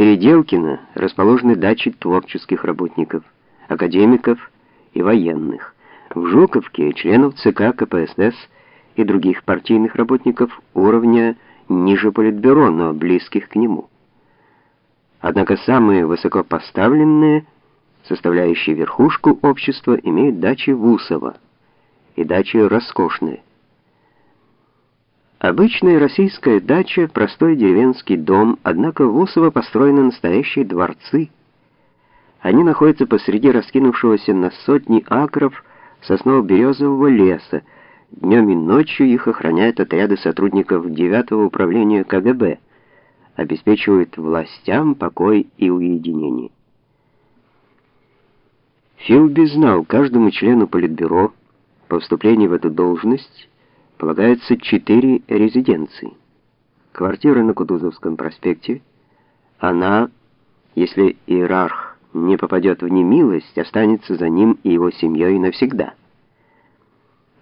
Переделкино расположены дачи творческих работников, академиков и военных. В Жуковке членов ЦК КПСС и других партийных работников уровня ниже политбюро, но близких к нему. Однако самые высокопоставленные, составляющие верхушку общества, имеют дачи Вусова и дачи роскошные. Обычная российская дача — простой деревенский дом, однако в Усово построены настоящие дворцы. Они находятся посреди раскинувшегося на сотни акров сосново-березового леса. Днем и ночью их охраняют отряды сотрудников 9-го управления КГБ, обеспечивают властям покой и уединение. Филби знал каждому члену Политбюро по вступлению в эту должность полагается четыре резиденции. Квартира на Кутузовском проспекте. Она, если иерарх не попадет в немилость, останется за ним и его семьей навсегда.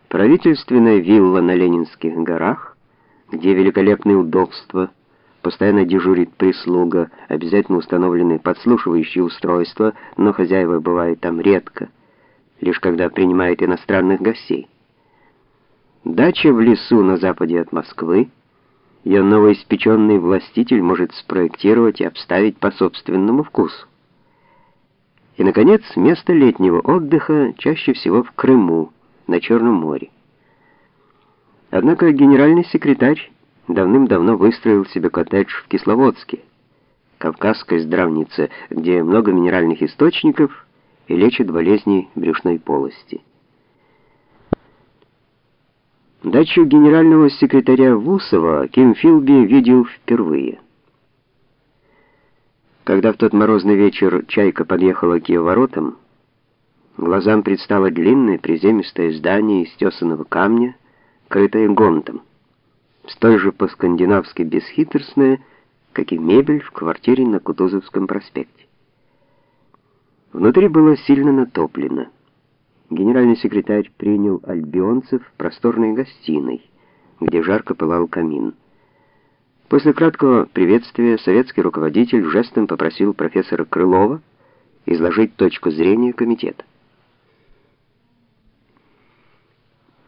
Правительственная вилла на Ленинских горах, где великолепные удобства, постоянно дежурит прислуга, обязательно установлены подслушивающие устройства, но хозяева бывают там редко, лишь когда принимают иностранных гостей. Дача в лесу на западе от Москвы. Ее новоиспеченный властитель может спроектировать и обставить по собственному вкусу. И, наконец, место летнего отдыха чаще всего в Крыму, на Черном море. Однако генеральный секретарь давным-давно выстроил себе коттедж в Кисловодске, кавказской здравнице, где много минеральных источников и лечит болезни брюшной полости. Дачу генерального секретаря Вусова Ким Филби видел впервые. Когда в тот морозный вечер чайка подъехала к ее воротам, глазам предстало длинное приземистое здание из тесаного камня, крытое гонтом, столь же по-скандинавски бесхитростное, как и мебель в квартире на Кутузовском проспекте. Внутри было сильно натоплено. Генеральный секретарь принял альбионцев в просторной гостиной, где жарко пылал камин. После краткого приветствия советский руководитель жестом попросил профессора Крылова изложить точку зрения комитета.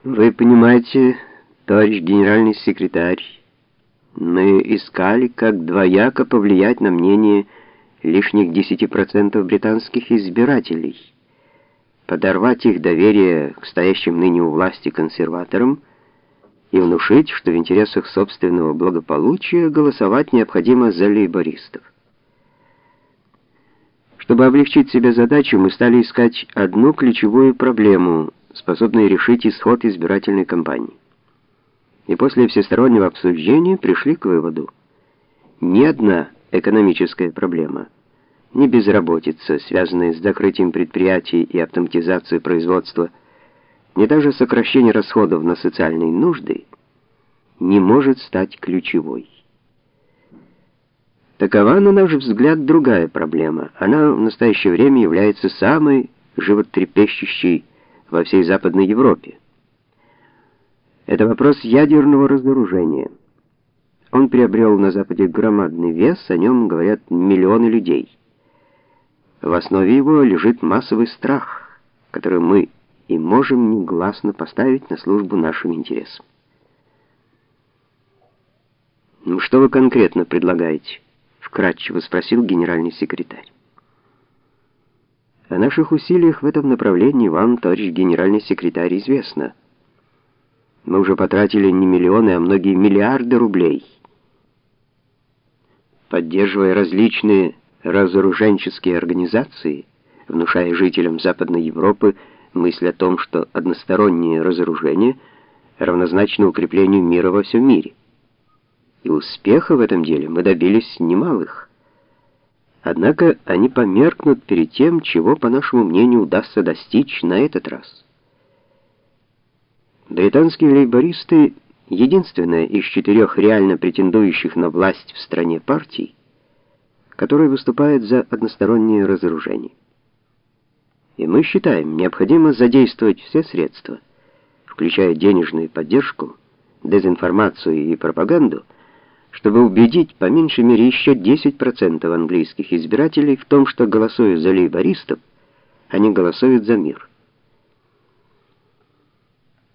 Вы понимаете, товарищ генеральный секретарь, мы искали, как двояко повлиять на мнение лишних 10% британских избирателей подорвать их доверие к стоящим ныне у власти консерваторам и внушить, что в интересах собственного благополучия голосовать необходимо за лейбористов. Чтобы облегчить себе задачу, мы стали искать одну ключевую проблему, способную решить исход избирательной кампании. И после всестороннего обсуждения пришли к выводу: ни одна экономическая проблема ни безработица, связанная с закрытием предприятий и автоматизацией производства, ни даже сокращение расходов на социальные нужды не может стать ключевой. Такова, на наш взгляд, другая проблема. Она в настоящее время является самой животрепещущей во всей Западной Европе. Это вопрос ядерного разоружения. Он приобрел на Западе громадный вес, о нем говорят миллионы людей. В основе его лежит массовый страх, который мы и можем негласно поставить на службу нашим интересам. «Ну, что вы конкретно предлагаете?» — вкратчиво спросил генеральный секретарь. О наших усилиях в этом направлении вам, товарищ генеральный секретарь, известно. Мы уже потратили не миллионы, а многие миллиарды рублей, поддерживая различные разоруженческие организации, внушая жителям Западной Европы мысль о том, что одностороннее разоружение равнозначно укреплению мира во всем мире. И успеха в этом деле мы добились немалых. Однако они померкнут перед тем, чего, по нашему мнению, удастся достичь на этот раз. Британские лейбористы — единственная из четырех реально претендующих на власть в стране партий, который выступает за одностороннее разоружение. И мы считаем, необходимо задействовать все средства, включая денежную поддержку, дезинформацию и пропаганду, чтобы убедить по меньшей мере еще 10% английских избирателей в том, что голосуя за лейбористов, они голосуют за мир.